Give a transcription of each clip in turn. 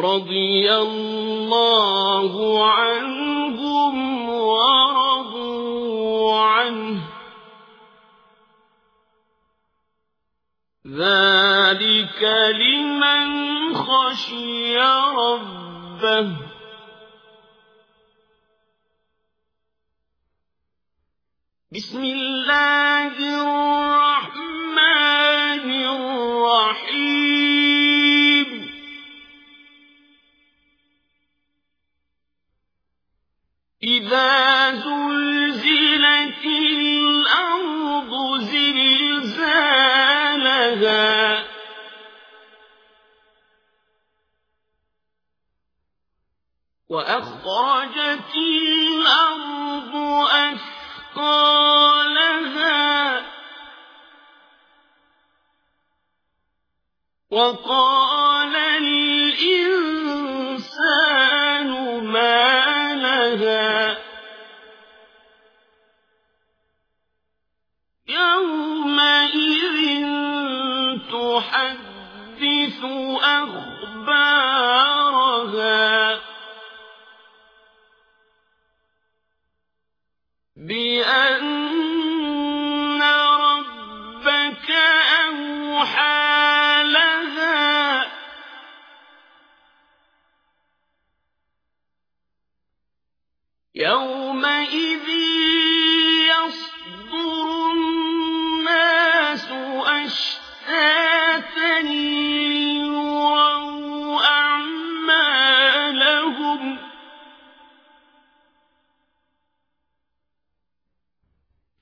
رضي الله عنهم ورضوا عنه. ذلك لمن خشي ربه. بسم الله الرحمن إذا زلزلت الأرض زلزالها وأخرجت الأرض أثقالها وقال الإنسان أخبارها. بأن ربك أوحى لها. يومئذ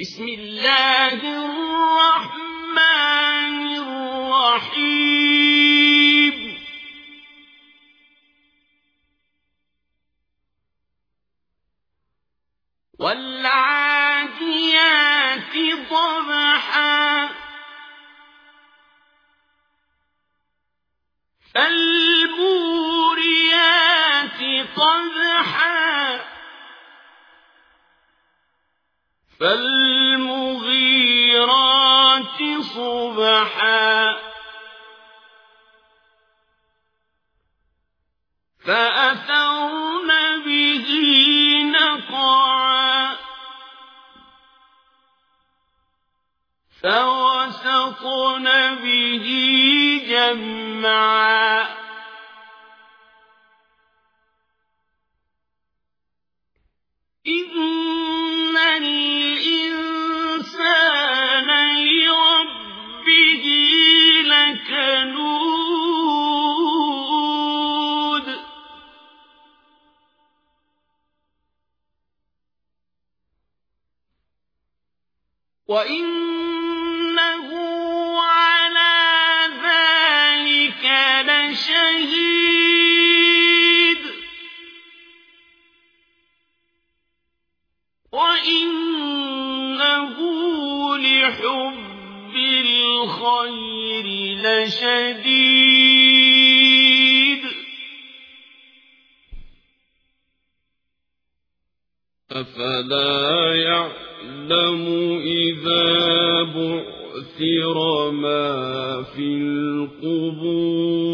بسم الله الرحمن الرحيم. والعاديات ضبحا. فالموريات فالمغيرات صبحا. فأثرن به نقعا. فوسطن به جمعا. إن وإنه على ذلك لشهيد وإنه لحب الخير لشديد أفلا يعلم إذا بعثر ما في القبور.